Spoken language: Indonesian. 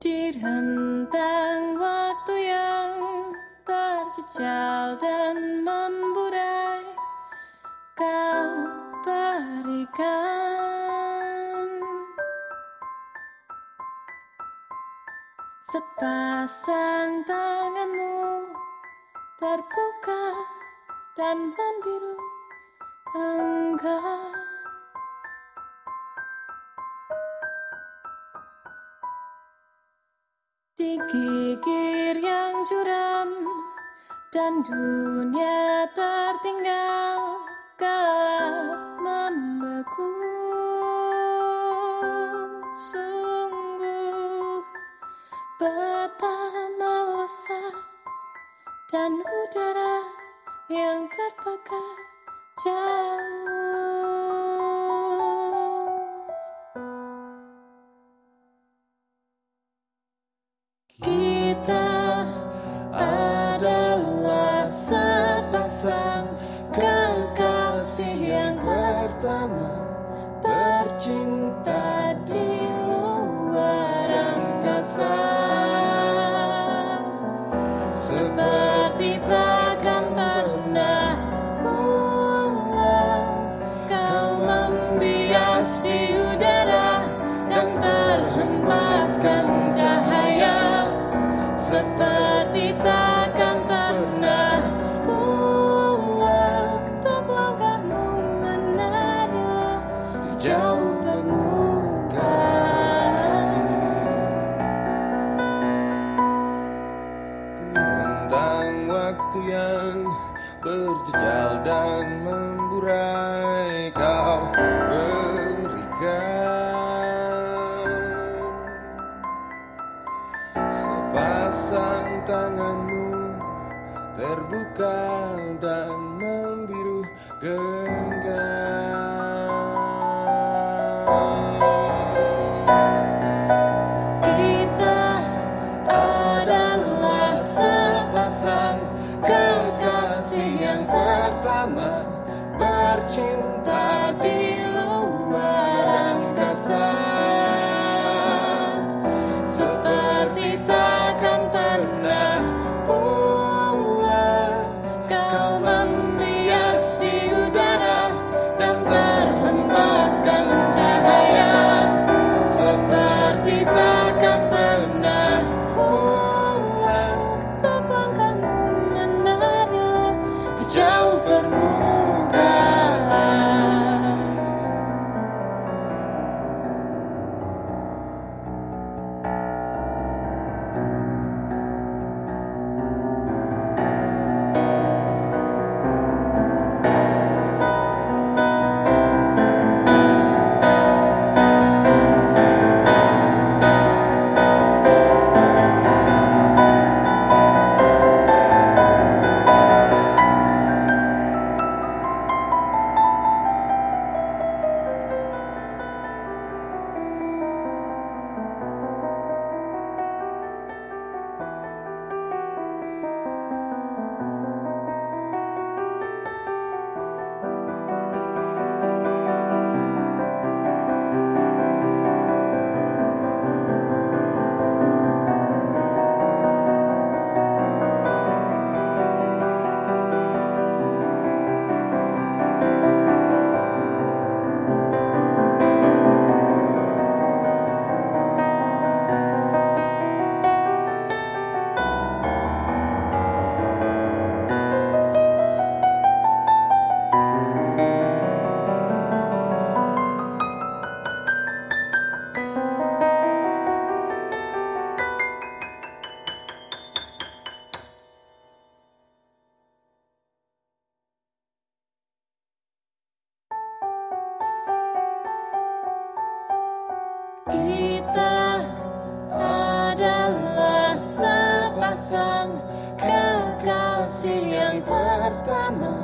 Di rentang waktu yang terjejal dan memburai Kau berikan. Sepasang tanganmu terbuka dan membiru enggan Digigir yang curam dan dunia tertinggal gelap membeku. Sungguh betapa lesat dan udara yang terbakar jauh waktu yang berjejal dan memburai kau. Berikan Sepasang tanganmu terbuka dan membiru genggam Bercinta di luar angkasa. Seperti takkan pernah pulang Kita adalah sepasang kekasih yang pertama